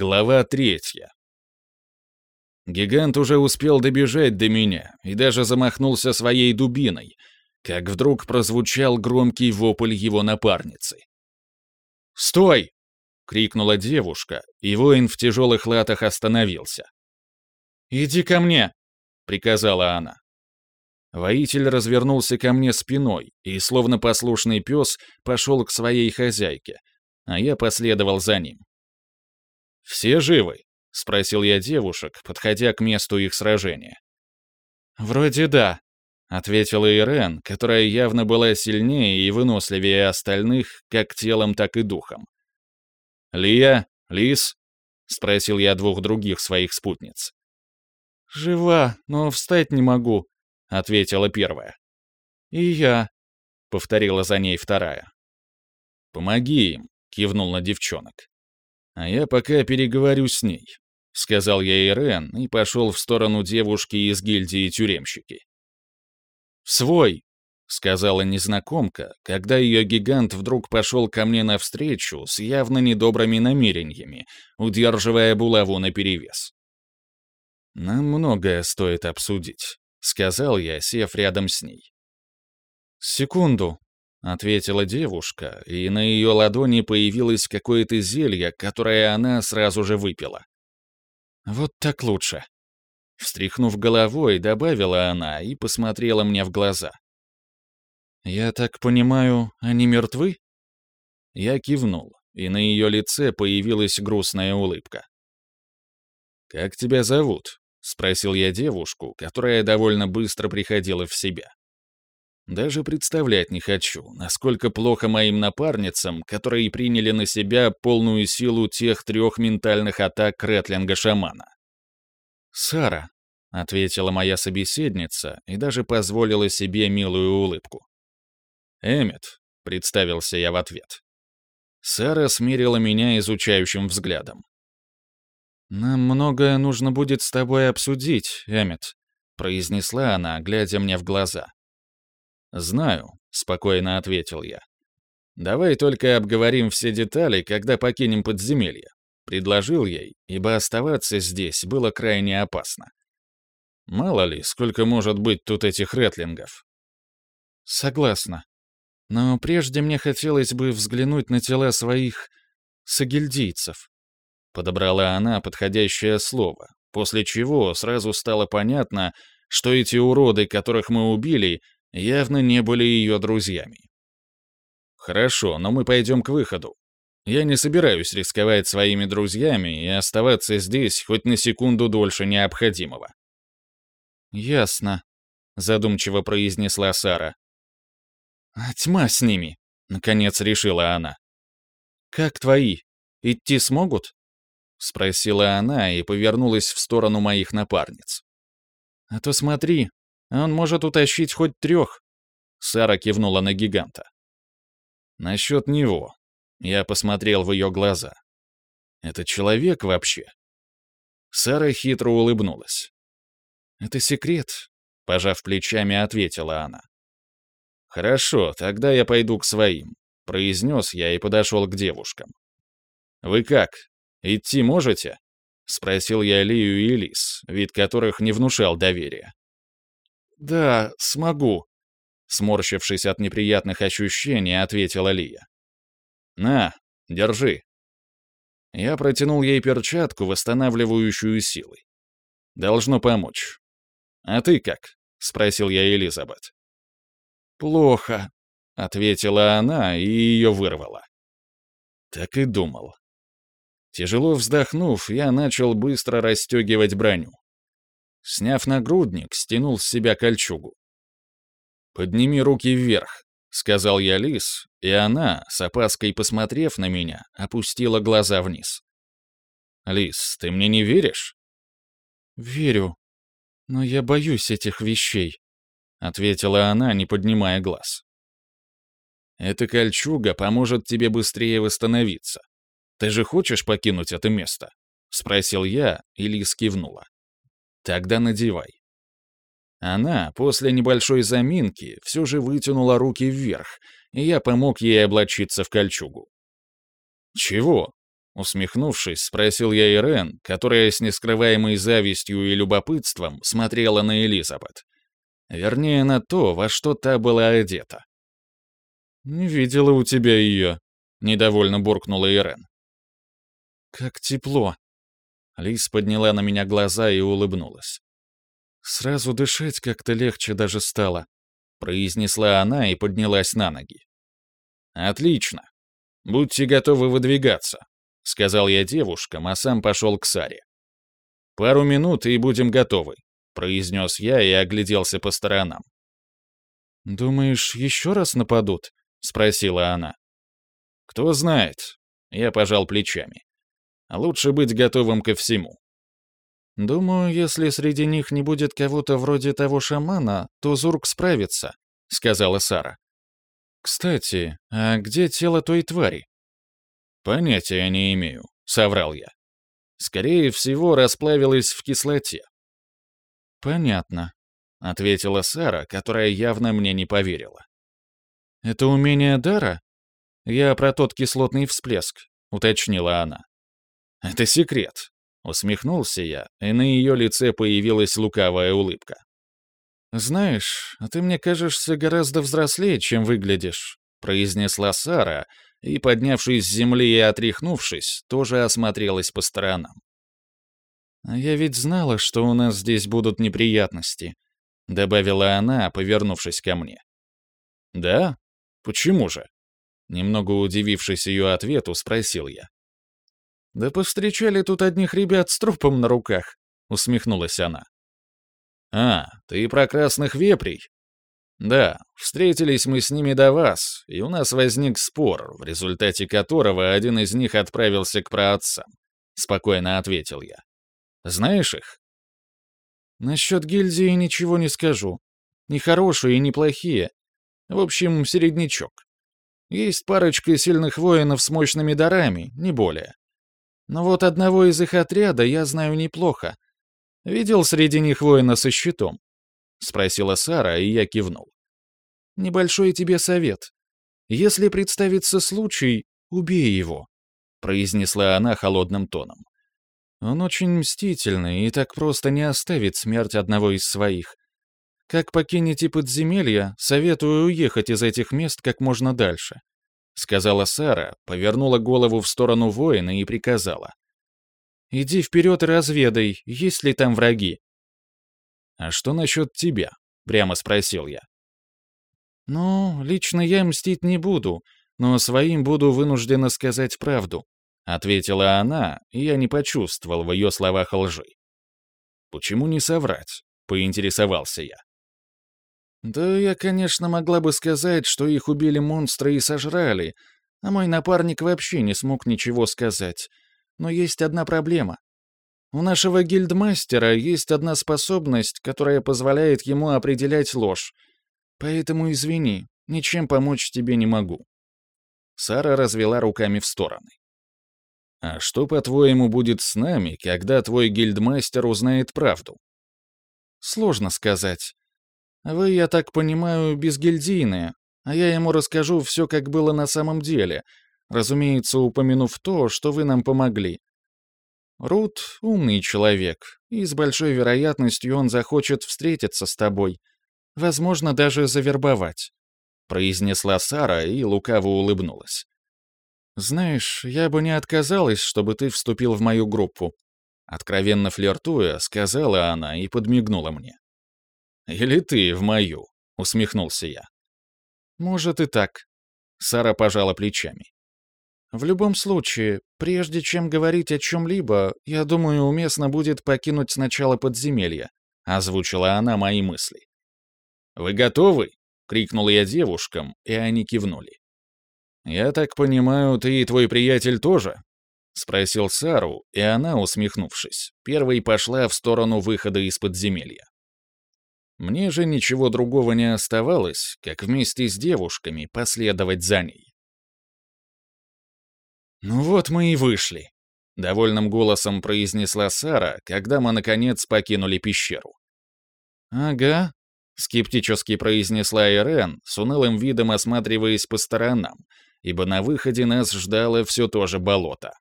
Глава третья. Гигант уже успел добежать до меня и даже замахнулся своей дубиной, как вдруг прозвучал громкий вопль его напарницы. «Стой!» — крикнула девушка, и воин в тяжелых латах остановился. «Иди ко мне!» — приказала она. Воитель развернулся ко мне спиной и, словно послушный пес, пошел к своей хозяйке, а я последовал за ним. «Все живы?» — спросил я девушек, подходя к месту их сражения. «Вроде да», — ответила Ирен, которая явно была сильнее и выносливее остальных, как телом, так и духом. «Лия? Лис?» — спросил я двух других своих спутниц. «Жива, но встать не могу», — ответила первая. «И я», — повторила за ней вторая. «Помоги им», — кивнул на девчонок. «А я пока переговорю с ней», — сказал я Ирен и пошел в сторону девушки из гильдии тюремщики. «Свой», — сказала незнакомка, когда ее гигант вдруг пошел ко мне навстречу с явно недобрыми намерениями, удерживая булаву наперевес. «Нам многое стоит обсудить», — сказал я, сев рядом с ней. «Секунду», — ответила девушка, и на ее ладони появилось какое-то зелье, которое она сразу же выпила. «Вот так лучше». Встряхнув головой, добавила она и посмотрела мне в глаза. «Я так понимаю, они мертвы?» Я кивнул, и на ее лице появилась грустная улыбка. «Как тебя зовут?» — спросил я девушку, которая довольно быстро приходила в себя. Даже представлять не хочу, насколько плохо моим напарницам, которые приняли на себя полную силу тех трех ментальных атак Ретлинга-шамана. «Сара», — ответила моя собеседница и даже позволила себе милую улыбку. «Эммет», — представился я в ответ. Сара смирила меня изучающим взглядом. «Нам многое нужно будет с тобой обсудить, Эммет», — произнесла она, глядя мне в глаза. «Знаю», — спокойно ответил я. «Давай только обговорим все детали, когда покинем подземелье», — предложил ей, ибо оставаться здесь было крайне опасно. Мало ли, сколько может быть тут этих ретлингов. Согласна. Но прежде мне хотелось бы взглянуть на тела своих сагильдийцев. Подобрала она подходящее слово, после чего сразу стало понятно, что эти уроды, которых мы убили, явно не были ее друзьями. «Хорошо, но мы пойдем к выходу. Я не собираюсь рисковать своими друзьями и оставаться здесь хоть на секунду дольше необходимого». «Ясно», — задумчиво произнесла Сара. «А тьма с ними», — наконец решила она. «Как твои? Идти смогут?» — спросила она и повернулась в сторону моих напарниц. «А то смотри, он может утащить хоть трех. Сара кивнула на гиганта. Насчет него. Я посмотрел в ее глаза. Это человек вообще? Сара хитро улыбнулась. Это секрет, пожав плечами, ответила она. Хорошо, тогда я пойду к своим, произнес я и подошел к девушкам. Вы как? Идти можете? Спросил я Лию и Лис, вид которых не внушал доверия. «Да, смогу», — сморщившись от неприятных ощущений, ответила Лия. «На, держи». Я протянул ей перчатку, восстанавливающую силы. Должно помочь. «А ты как?» — спросил я Элизабет. «Плохо», — ответила она и ее вырвала. Так и думал. Тяжело вздохнув, я начал быстро расстегивать броню. Сняв нагрудник, стянул с себя кольчугу. «Подними руки вверх», — сказал я Лис, и она, с опаской посмотрев на меня, опустила глаза вниз. «Лис, ты мне не веришь?» «Верю, но я боюсь этих вещей», — ответила она, не поднимая глаз. «Эта кольчуга поможет тебе быстрее восстановиться. Ты же хочешь покинуть это место?» — спросил я, и Лис кивнула. Тогда надевай. Она, после небольшой заминки, все же вытянула руки вверх, и я помог ей облачиться в кольчугу. «Чего?» — Усмехнувшись, спросил я Ирен, которая с нескрываемой завистью и любопытством смотрела на Элизабет. Вернее, на то, во что та была одета. «Не видела у тебя ее», — недовольно буркнула Ирен. «Как тепло!» Лис подняла на меня глаза и улыбнулась. «Сразу дышать как-то легче даже стало», — произнесла она и поднялась на ноги. «Отлично. Будьте готовы выдвигаться», — сказал я девушкам, а сам пошел к Саре. «Пару минут и будем готовы», — произнес я и огляделся по сторонам. «Думаешь, еще раз нападут?» — спросила она. «Кто знает», — я пожал плечами. «Лучше быть готовым ко всему». «Думаю, если среди них не будет кого-то вроде того шамана, то Зурк справится», — сказала Сара. «Кстати, а где тело той твари?» «Понятия не имею», — соврал я. «Скорее всего, расплавилась в кислоте». «Понятно», — ответила Сара, которая явно мне не поверила. «Это умение дара? Я про тот кислотный всплеск», — уточнила она. «Это секрет», — усмехнулся я, и на ее лице появилась лукавая улыбка. «Знаешь, а ты мне кажешься гораздо взрослее, чем выглядишь», — произнесла Сара, и, поднявшись с земли и отряхнувшись, тоже осмотрелась по сторонам. «А я ведь знала, что у нас здесь будут неприятности», — добавила она, повернувшись ко мне. «Да? Почему же?» Немного удивившись ее ответу, спросил я. «Да повстречали тут одних ребят с трупом на руках», — усмехнулась она. «А, ты про красных вепрей?» «Да, встретились мы с ними до вас, и у нас возник спор, в результате которого один из них отправился к праотцам», — спокойно ответил я. «Знаешь их?» «Насчет гильдии ничего не скажу. Ни хорошие, ни плохие. В общем, середнячок. Есть парочка сильных воинов с мощными дарами, не более. Но вот одного из их отряда я знаю неплохо, Видел среди них воина со щитом?» — спросила Сара, и я кивнул. «Небольшой тебе совет. Если представится случай, убей его», — произнесла она холодным тоном. «Он очень мстительный и так просто не оставит смерть одного из своих. Как покинете подземелья, советую уехать из этих мест как можно дальше», — сказала Сара, повернула голову в сторону воина и приказала. Иди вперед и разведай, есть ли там враги». «А что насчет тебя?» — прямо спросил я. «Ну, лично я мстить не буду, но своим буду вынуждена сказать правду», — ответила она, и я не почувствовал в ее словах лжи. «Почему не соврать?» — поинтересовался я. «Да я, конечно, могла бы сказать, что их убили монстры и сожрали, а мой напарник вообще не смог ничего сказать. Но есть одна проблема. У нашего гильдмастера есть одна способность, которая позволяет ему определять ложь. Поэтому извини, ничем помочь тебе не могу». Сара развела руками в стороны. «А что, по-твоему, будет с нами, когда твой гильдмастер узнает правду?» «Сложно сказать. Вы, я так понимаю, безгильдийные, а я ему расскажу все, как было на самом деле, разумеется, упомянув то, что вы нам помогли. Рут — умный человек, и с большой вероятностью он захочет встретиться с тобой, возможно, даже завербовать», — произнесла Сара и лукаво улыбнулась. «Знаешь, я бы не отказалась, чтобы ты вступил в мою группу», — откровенно флиртуя, сказала она и подмигнула мне. «Или ты в мою», — усмехнулся я. «Может и так», — Сара пожала плечами. В любом случае, прежде чем говорить о чем-либо, я думаю, уместно будет покинуть сначала подземелье», — озвучила она мои мысли. «Вы готовы?» — крикнул я девушкам, и они кивнули. «Я так понимаю, ты и твой приятель тоже?» — спросил Сару, и она, усмехнувшись, первой пошла в сторону выхода из подземелья. Мне же ничего другого не оставалось, как вместе с девушками последовать за ней. «Ну вот мы и вышли», — довольным голосом произнесла Сара, когда мы, наконец, покинули пещеру. «Ага», — скептически произнесла Ирен, с унылым видом осматриваясь по сторонам, ибо на выходе нас ждало все то же болото.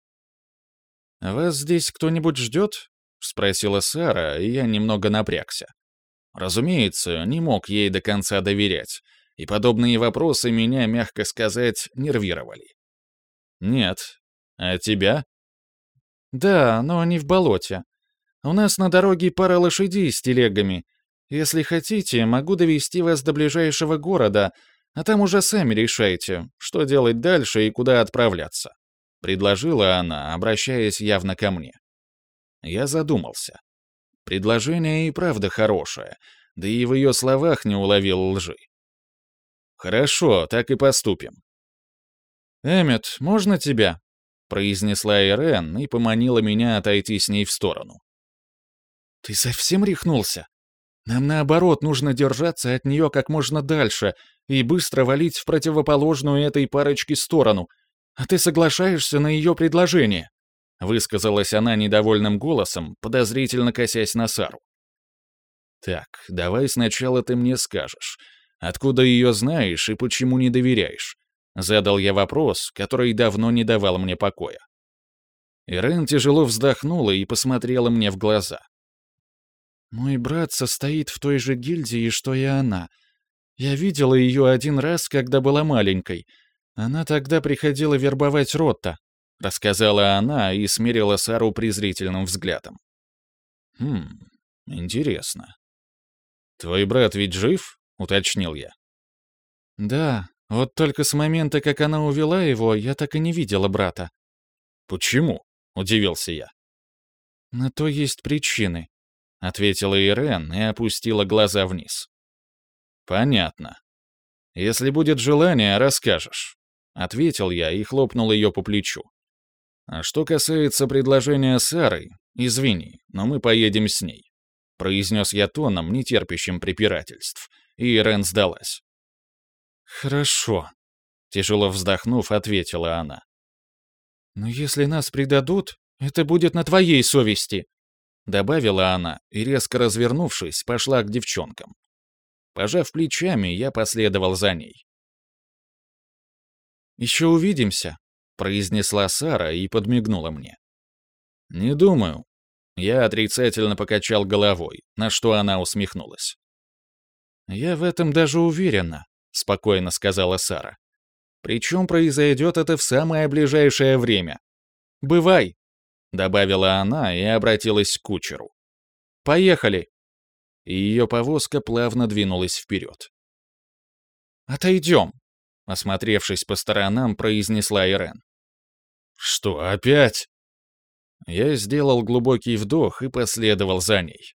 «Вас здесь кто-нибудь ждет?» — спросила Сара, и я немного напрягся. Разумеется, не мог ей до конца доверять, и подобные вопросы меня, мягко сказать, нервировали. «Нет. А тебя?» «Да, но не в болоте. У нас на дороге пара лошадей с телегами. Если хотите, могу довести вас до ближайшего города, а там уже сами решайте, что делать дальше и куда отправляться», — предложила она, обращаясь явно ко мне. Я задумался. Предложение и правда хорошее, да и в ее словах не уловил лжи. «Хорошо, так и поступим». «Эммет, можно тебя?» — произнесла Ирен и поманила меня отойти с ней в сторону. «Ты совсем рехнулся? Нам, наоборот, нужно держаться от нее как можно дальше и быстро валить в противоположную этой парочке сторону, а ты соглашаешься на ее предложение», — высказалась она недовольным голосом, подозрительно косясь на Сару. «Так, давай сначала ты мне скажешь, откуда ее знаешь и почему не доверяешь?» Задал я вопрос, который давно не давал мне покоя. Ирен тяжело вздохнула и посмотрела мне в глаза. «Мой брат состоит в той же гильдии, что и она. Я видела ее один раз, когда была маленькой. Она тогда приходила вербовать Ротта», — рассказала она и смерила Сару презрительным взглядом. «Хм, интересно. Твой брат ведь жив?» — уточнил я. «Да, вот только с момента, как она увела его, я так и не видела брата». «Почему?» — удивился я. «На то есть причины. — ответила Ирен и опустила глаза вниз. «Понятно. Если будет желание, расскажешь», — ответил я и хлопнул ее по плечу. «А что касается предложения Сары, извини, но мы поедем с ней», — произнес я тоном, нетерпящим препирательств, и Ирен сдалась. «Хорошо», — тяжело вздохнув, ответила она. «Но если нас предадут, это будет на твоей совести», Добавила она и, резко развернувшись, пошла к девчонкам. Пожав плечами, я последовал за ней. «Еще увидимся», — произнесла Сара и подмигнула мне. «Не думаю». Я отрицательно покачал головой, на что она усмехнулась. «Я в этом даже уверена», — спокойно сказала Сара. «Причем произойдет это в самое ближайшее время. Бывай!» — добавила она и обратилась к кучеру. «Поехали!» Ее повозка плавно двинулась вперед. «Отойдем!» — осмотревшись по сторонам, произнесла Ирен. «Что, опять?» Я сделал глубокий вдох и последовал за ней.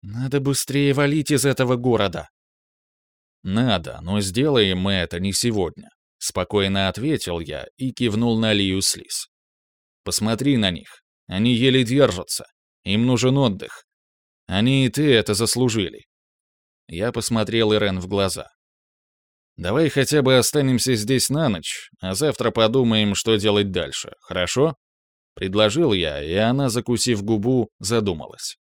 «Надо быстрее валить из этого города». «Надо, но сделаем мы это не сегодня», — спокойно ответил я и кивнул на Лию Слиз. Посмотри на них. Они еле держатся. Им нужен отдых. Они и ты это заслужили. Я посмотрел Ирен в глаза. Давай хотя бы останемся здесь на ночь, а завтра подумаем, что делать дальше, хорошо? Предложил я, и она, закусив губу, задумалась.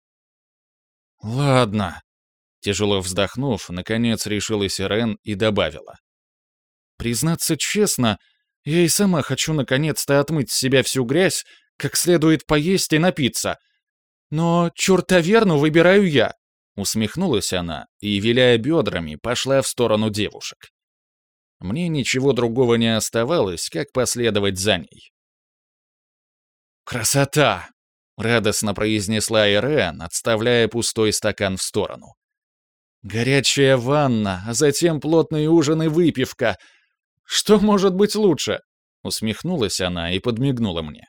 «Ладно», — тяжело вздохнув, наконец решилась Ирен и добавила. «Признаться честно, я и сама хочу наконец-то отмыть с себя всю грязь, как следует поесть и напиться. Но чертоверну выбираю я. Усмехнулась она и, виляя бедрами, пошла в сторону девушек. Мне ничего другого не оставалось, как последовать за ней. «Красота!» — радостно произнесла Ирен, отставляя пустой стакан в сторону. «Горячая ванна, а затем плотный ужин и выпивка — что может быть лучше?» Усмехнулась она и подмигнула мне.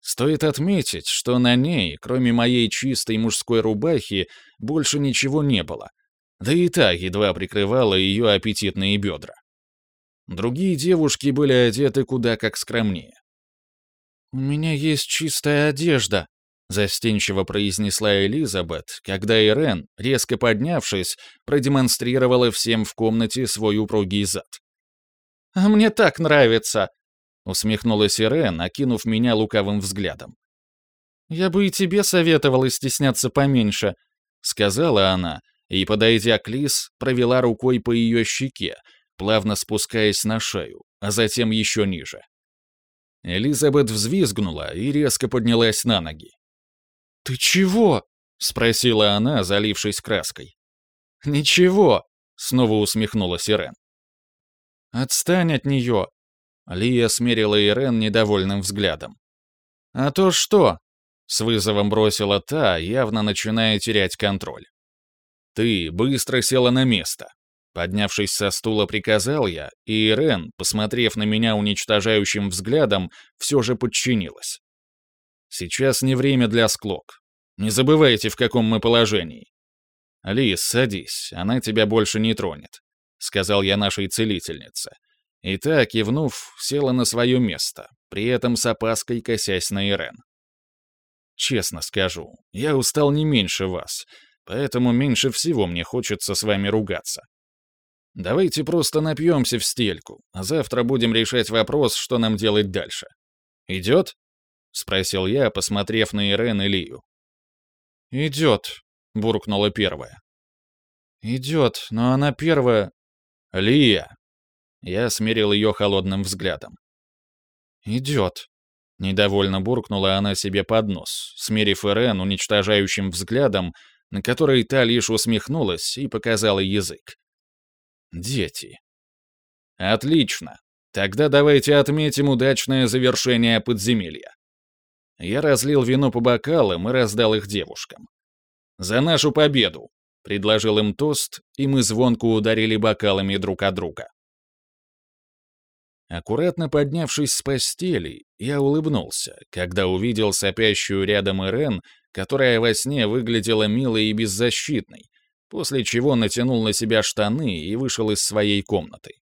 Стоит отметить, что на ней, кроме моей чистой мужской рубахи, больше ничего не было. Да и та едва прикрывала ее аппетитные бедра. Другие девушки были одеты куда как скромнее. «У меня есть чистая одежда», — застенчиво произнесла Элизабет, когда Ирен, резко поднявшись, продемонстрировала всем в комнате свой упругий зад. «А мне так нравится!» — усмехнулась Ирен, окинув меня лукавым взглядом. «Я бы и тебе советовала стесняться поменьше», — сказала она, и, подойдя к Лис, провела рукой по ее щеке, плавно спускаясь на шею, а затем еще ниже. Элизабет взвизгнула и резко поднялась на ноги. «Ты чего?» — спросила она, залившись краской. «Ничего», — снова усмехнулась Ирен. «Отстань от нее!» Лия смерила Ирен недовольным взглядом. «А то что?» — с вызовом бросила та, явно начиная терять контроль. «Ты быстро села на место». Поднявшись со стула, приказал я, и Ирен, посмотрев на меня уничтожающим взглядом, все же подчинилась. «Сейчас не время для склок. Не забывайте, в каком мы положении. Лис, садись, она тебя больше не тронет», — сказал я нашей целительнице. И та, кивнув, села на свое место, при этом с опаской косясь на Ирен. «Честно скажу, я устал не меньше вас, поэтому меньше всего мне хочется с вами ругаться. Давайте просто напьемся в стельку, а завтра будем решать вопрос, что нам делать дальше. Идет?» — спросил я, посмотрев на Ирен и Лию. «Идет», — буркнула первая. «Идет, но она первая...» «Лия!» Я смерил ее холодным взглядом. «Идет», — недовольно буркнула она себе под нос, смерив Ирен уничтожающим взглядом, на который та лишь усмехнулась и показала язык. «Дети». «Отлично. Тогда давайте отметим удачное завершение подземелья». Я разлил вино по бокалам и раздал их девушкам. «За нашу победу!» — предложил им тост, и мы звонко ударили бокалами друг от друга. Аккуратно поднявшись с постели, я улыбнулся, когда увидел сопящую рядом Ирен, которая во сне выглядела милой и беззащитной, после чего натянул на себя штаны и вышел из своей комнаты.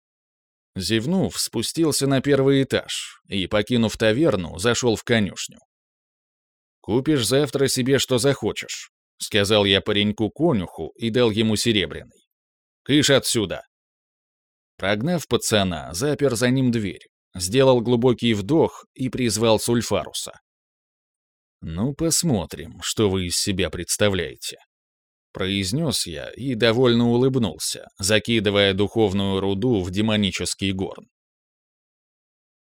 Зевнув, спустился на первый этаж и, покинув таверну, зашел в конюшню. «Купишь завтра себе что захочешь», — сказал я пареньку-конюху и дал ему серебряный. «Кыш отсюда!» Прогнав пацана, запер за ним дверь, сделал глубокий вдох и призвал Сульфаруса. «Ну, посмотрим, что вы из себя представляете», — произнес я и довольно улыбнулся, закидывая духовную руду в демонический горн.